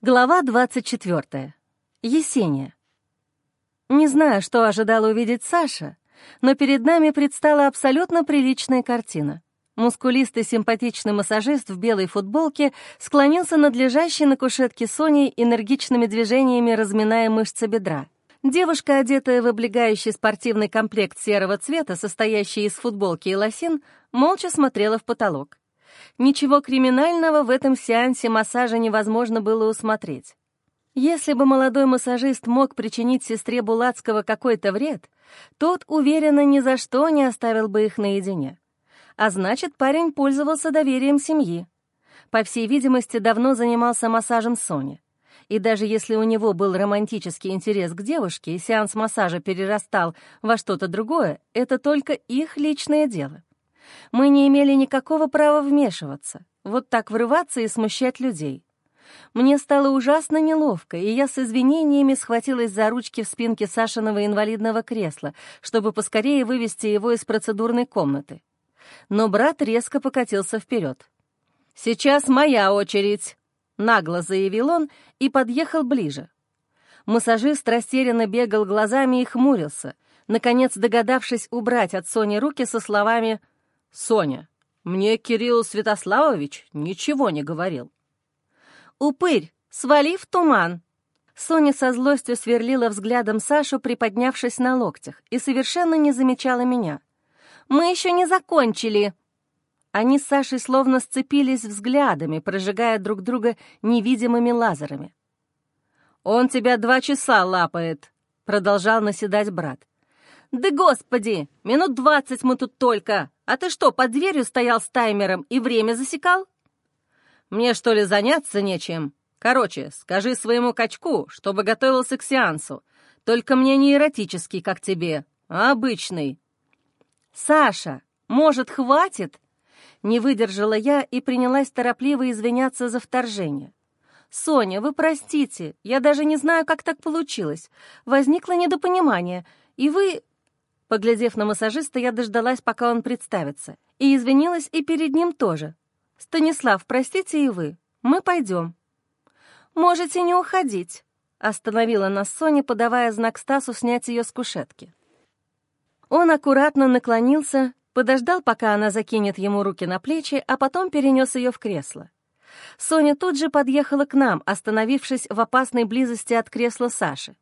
Глава 24. Есения. Не знаю, что ожидала увидеть Саша, но перед нами предстала абсолютно приличная картина. Мускулистый симпатичный массажист в белой футболке склонился над лежащей на кушетке Соней энергичными движениями разминая мышцы бедра. Девушка, одетая в облегающий спортивный комплект серого цвета, состоящий из футболки и лосин, молча смотрела в потолок. Ничего криминального в этом сеансе массажа невозможно было усмотреть. Если бы молодой массажист мог причинить сестре Булацкого какой-то вред, тот, уверенно, ни за что не оставил бы их наедине. А значит, парень пользовался доверием семьи. По всей видимости, давно занимался массажем Сони. И даже если у него был романтический интерес к девушке, и сеанс массажа перерастал во что-то другое, это только их личное дело. Мы не имели никакого права вмешиваться, вот так врываться и смущать людей. Мне стало ужасно неловко, и я с извинениями схватилась за ручки в спинке Сашиного инвалидного кресла, чтобы поскорее вывести его из процедурной комнаты. Но брат резко покатился вперед. «Сейчас моя очередь», — нагло заявил он и подъехал ближе. Массажист растерянно бегал глазами и хмурился, наконец догадавшись убрать от Сони руки со словами «Соня, мне Кирилл Святославович ничего не говорил». «Упырь, свали в туман!» Соня со злостью сверлила взглядом Сашу, приподнявшись на локтях, и совершенно не замечала меня. «Мы еще не закончили!» Они с Сашей словно сцепились взглядами, прожигая друг друга невидимыми лазерами. «Он тебя два часа лапает», — продолжал наседать брат. «Да господи, минут двадцать мы тут только! А ты что, под дверью стоял с таймером и время засекал?» «Мне, что ли, заняться нечем? Короче, скажи своему качку, чтобы готовился к сеансу. Только мне не эротический, как тебе, а обычный». «Саша, может, хватит?» Не выдержала я и принялась торопливо извиняться за вторжение. «Соня, вы простите, я даже не знаю, как так получилось. Возникло недопонимание, и вы Поглядев на массажиста, я дождалась, пока он представится, и извинилась и перед ним тоже. «Станислав, простите и вы. Мы пойдем». «Можете не уходить», — остановила нас Соня, подавая знак Стасу снять ее с кушетки. Он аккуратно наклонился, подождал, пока она закинет ему руки на плечи, а потом перенес ее в кресло. Соня тут же подъехала к нам, остановившись в опасной близости от кресла Саши.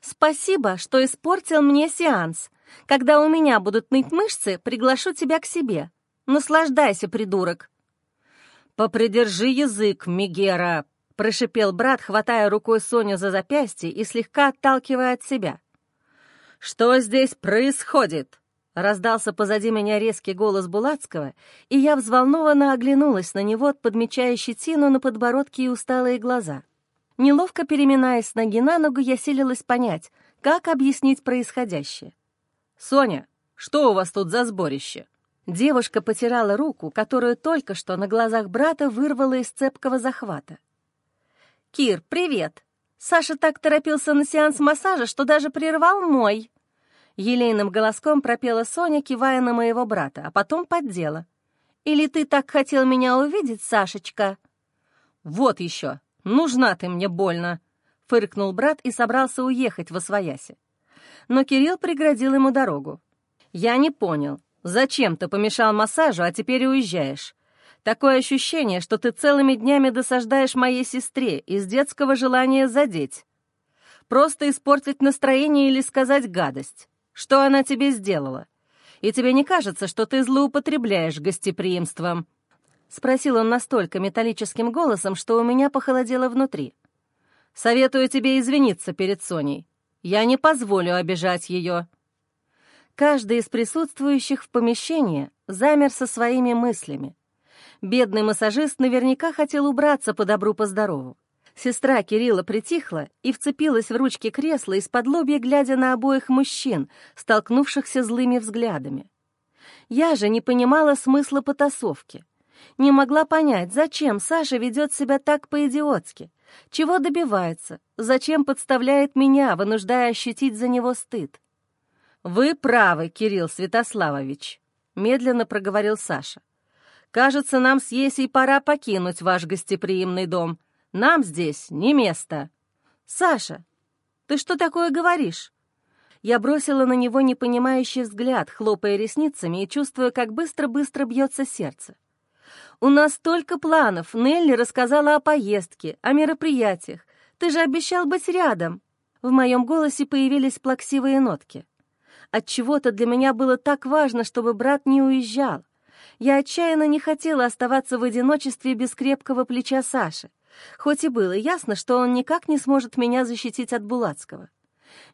«Спасибо, что испортил мне сеанс», когда у меня будут ныть мышцы, приглашу тебя к себе. Наслаждайся, придурок!» «Попридержи язык, Мегера!» — прошипел брат, хватая рукой Соню за запястье и слегка отталкивая от себя. «Что здесь происходит?» — раздался позади меня резкий голос Булацкого, и я взволнованно оглянулась на него, подмечая щетину на подбородке и усталые глаза. Неловко переминаясь с ноги на ногу, я силилась понять, как объяснить происходящее. «Соня, что у вас тут за сборище?» Девушка потирала руку, которую только что на глазах брата вырвала из цепкого захвата. «Кир, привет! Саша так торопился на сеанс массажа, что даже прервал мой!» Елейным голоском пропела Соня, кивая на моего брата, а потом поддела. «Или ты так хотел меня увидеть, Сашечка?» «Вот еще! Нужна ты мне больно!» — фыркнул брат и собрался уехать во свояси но Кирилл преградил ему дорогу. «Я не понял, зачем ты помешал массажу, а теперь уезжаешь? Такое ощущение, что ты целыми днями досаждаешь моей сестре из детского желания задеть. Просто испортить настроение или сказать гадость. Что она тебе сделала? И тебе не кажется, что ты злоупотребляешь гостеприимством?» Спросил он настолько металлическим голосом, что у меня похолодело внутри. «Советую тебе извиниться перед Соней. Я не позволю обижать ее». Каждый из присутствующих в помещении замер со своими мыслями. Бедный массажист наверняка хотел убраться по добру, по здорову. Сестра Кирилла притихла и вцепилась в ручки кресла из-под лобья, глядя на обоих мужчин, столкнувшихся злыми взглядами. Я же не понимала смысла потасовки. Не могла понять, зачем Саша ведет себя так по-идиотски, чего добивается, зачем подставляет меня, вынуждая ощутить за него стыд. «Вы правы, Кирилл Святославович», — медленно проговорил Саша. «Кажется, нам с Есей пора покинуть ваш гостеприимный дом. Нам здесь не место». «Саша, ты что такое говоришь?» Я бросила на него непонимающий взгляд, хлопая ресницами и чувствуя, как быстро-быстро бьется сердце. «У нас столько планов. Нелли рассказала о поездке, о мероприятиях. Ты же обещал быть рядом». В моем голосе появились плаксивые нотки. Отчего-то для меня было так важно, чтобы брат не уезжал. Я отчаянно не хотела оставаться в одиночестве без крепкого плеча Саши, хоть и было ясно, что он никак не сможет меня защитить от Булацкого.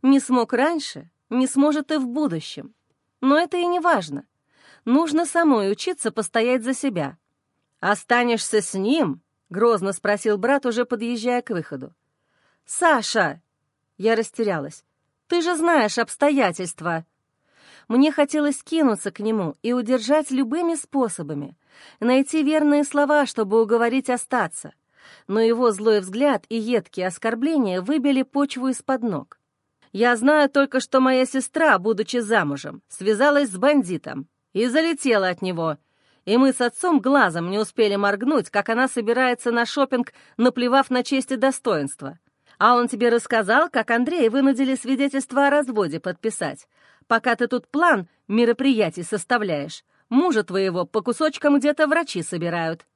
Не смог раньше, не сможет и в будущем. Но это и не важно. Нужно самой учиться постоять за себя. «Останешься с ним?» — грозно спросил брат, уже подъезжая к выходу. «Саша!» — я растерялась. «Ты же знаешь обстоятельства!» Мне хотелось кинуться к нему и удержать любыми способами, найти верные слова, чтобы уговорить остаться. Но его злой взгляд и едкие оскорбления выбили почву из-под ног. Я знаю только, что моя сестра, будучи замужем, связалась с бандитом и залетела от него. И мы с отцом глазом не успели моргнуть, как она собирается на шопинг, наплевав на честь и достоинство. А он тебе рассказал, как Андрей вынудили свидетельство о разводе подписать, пока ты тут план мероприятий составляешь. Мужа твоего по кусочкам где-то врачи собирают.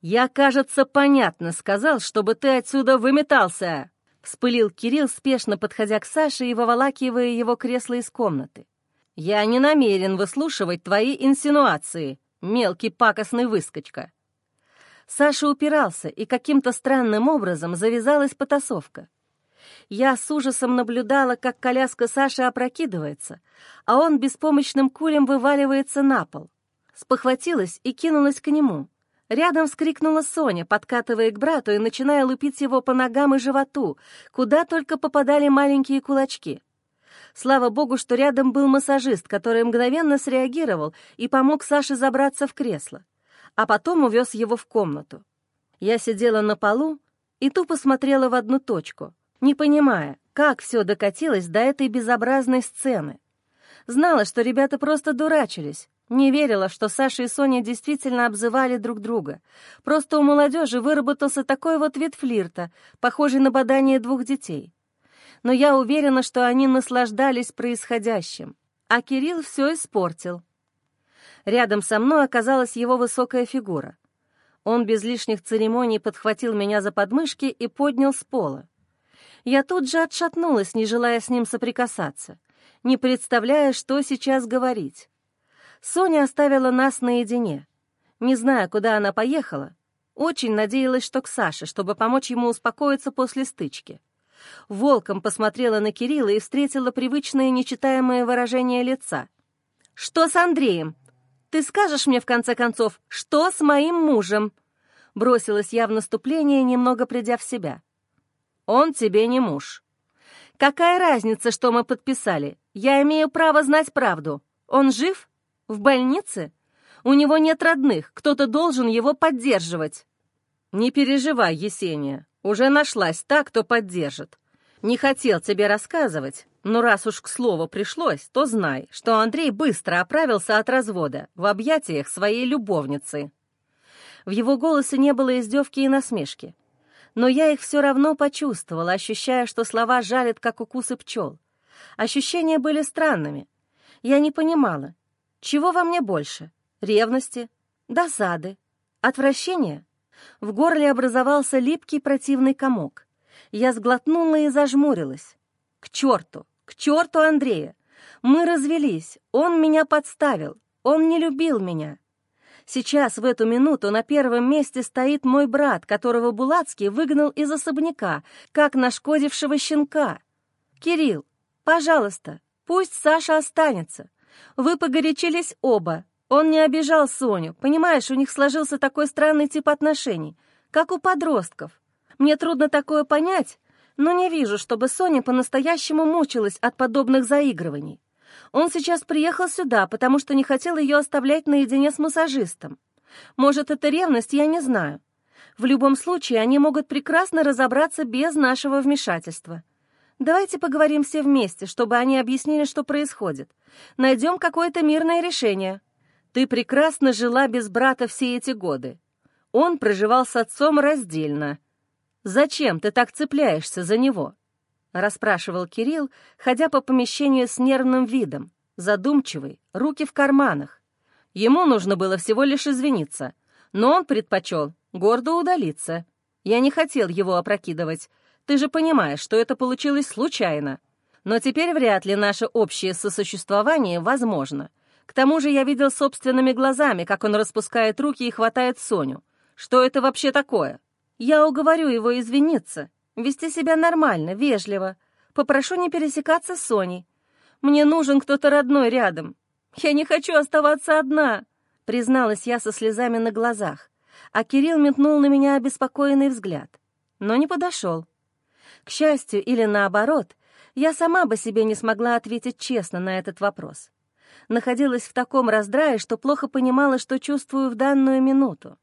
Я, кажется, понятно сказал, чтобы ты отсюда выметался. — вспылил Кирилл, спешно подходя к Саше и выволакивая его кресло из комнаты. «Я не намерен выслушивать твои инсинуации, мелкий пакостный выскочка». Саша упирался, и каким-то странным образом завязалась потасовка. Я с ужасом наблюдала, как коляска Саши опрокидывается, а он беспомощным кулем вываливается на пол. Спохватилась и кинулась к нему. Рядом вскрикнула Соня, подкатывая к брату и начиная лупить его по ногам и животу, куда только попадали маленькие кулачки. Слава богу, что рядом был массажист, который мгновенно среагировал и помог Саше забраться в кресло, а потом увез его в комнату. Я сидела на полу и тупо смотрела в одну точку, не понимая, как все докатилось до этой безобразной сцены. Знала, что ребята просто дурачились, не верила, что Саша и Соня действительно обзывали друг друга. Просто у молодежи выработался такой вот вид флирта, похожий на бадание двух детей. Но я уверена, что они наслаждались происходящим, а Кирилл все испортил. Рядом со мной оказалась его высокая фигура. Он без лишних церемоний подхватил меня за подмышки и поднял с пола. Я тут же отшатнулась, не желая с ним соприкасаться, не представляя, что сейчас говорить. Соня оставила нас наедине. Не зная, куда она поехала, очень надеялась, что к Саше, чтобы помочь ему успокоиться после стычки. Волком посмотрела на Кирилла и встретила привычное нечитаемое выражение лица. «Что с Андреем? Ты скажешь мне, в конце концов, что с моим мужем?» Бросилась я в наступление, немного придя в себя. «Он тебе не муж». «Какая разница, что мы подписали? Я имею право знать правду. Он жив?» В больнице? У него нет родных, кто-то должен его поддерживать. Не переживай, Есения, уже нашлась та, кто поддержит. Не хотел тебе рассказывать, но раз уж к слову пришлось, то знай, что Андрей быстро оправился от развода в объятиях своей любовницы. В его голосе не было издевки и насмешки. Но я их все равно почувствовала, ощущая, что слова жалят, как укусы пчел. Ощущения были странными. Я не понимала, чего во мне больше? Ревности? Досады? Отвращения? В горле образовался липкий противный комок. Я сглотнула и зажмурилась. К черту! К черту Андрея! Мы развелись, он меня подставил, он не любил меня. Сейчас, в эту минуту, на первом месте стоит мой брат, которого Булацкий выгнал из особняка, как нашкодившего щенка. «Кирилл, пожалуйста, пусть Саша останется. Вы погорячились оба. Он не обижал Соню. Понимаешь, у них сложился такой странный тип отношений, как у подростков. Мне трудно такое понять, но не вижу, чтобы Соня по-настоящему мучилась от подобных заигрываний. Он сейчас приехал сюда, потому что не хотел ее оставлять наедине с массажистом. Может, это ревность, я не знаю. В любом случае, они могут прекрасно разобраться без нашего вмешательства. Давайте поговорим все вместе, чтобы они объяснили, что происходит. Найдем какое-то мирное решение. Ты прекрасно жила без брата все эти годы. Он проживал с отцом раздельно. «Зачем ты так цепляешься за него?» — расспрашивал Кирилл, ходя по помещению с нервным видом, задумчивый, руки в карманах. Ему нужно было всего лишь извиниться, но он предпочел гордо удалиться. Я не хотел его опрокидывать. Ты же понимаешь, что это получилось случайно. Но теперь вряд ли наше общее сосуществование возможно. К тому же я видел собственными глазами, как он распускает руки и хватает Соню. Что это вообще такое? Я уговорю его извиниться, вести себя нормально, вежливо. Попрошу не пересекаться с Соней. Мне нужен кто-то родной рядом. Я не хочу оставаться одна, призналась я со слезами на глазах, а Кирилл метнул на меня обеспокоенный взгляд, но не подошел. К счастью или наоборот, я сама бы себе не смогла ответить честно на этот вопрос. Находилась в таком раздрае, что плохо понимала, что чувствую в данную минуту.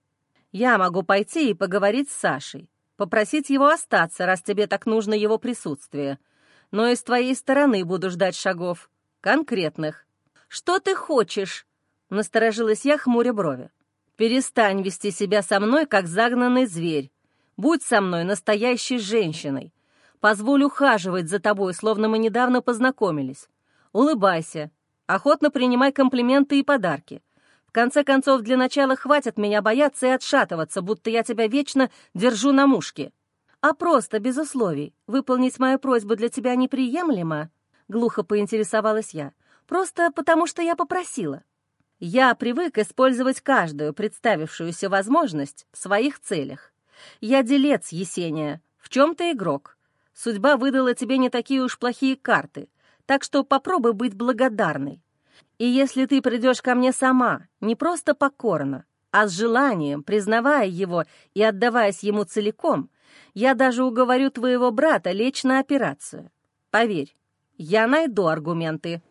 Я могу пойти и поговорить с Сашей, попросить его остаться, раз тебе так нужно его присутствие. Но и с твоей стороны буду ждать шагов. Конкретных. Что ты хочешь? Насторожилась я, хмуря брови. Перестань вести себя со мной, как загнанный зверь. Будь со мной настоящей женщиной. Позволь ухаживать за тобой, словно мы недавно познакомились. Улыбайся. Охотно принимай комплименты и подарки конце концов, для начала хватит меня бояться и отшатываться, будто я тебя вечно держу на мушке. А просто, без условий, выполнить мою просьбу для тебя неприемлемо?» — глухо поинтересовалась я. «Просто потому, что я попросила. Я привык использовать каждую представившуюся возможность в своих целях. Я делец, Есения, в чем ты игрок. Судьба выдала тебе не такие уж плохие карты, так что попробуй быть благодарной. И если ты придешь ко мне сама, не просто покорно, а с желанием, признавая его и отдаваясь ему целиком, я даже уговорю твоего брата лечь на операцию. Поверь, я найду аргументы».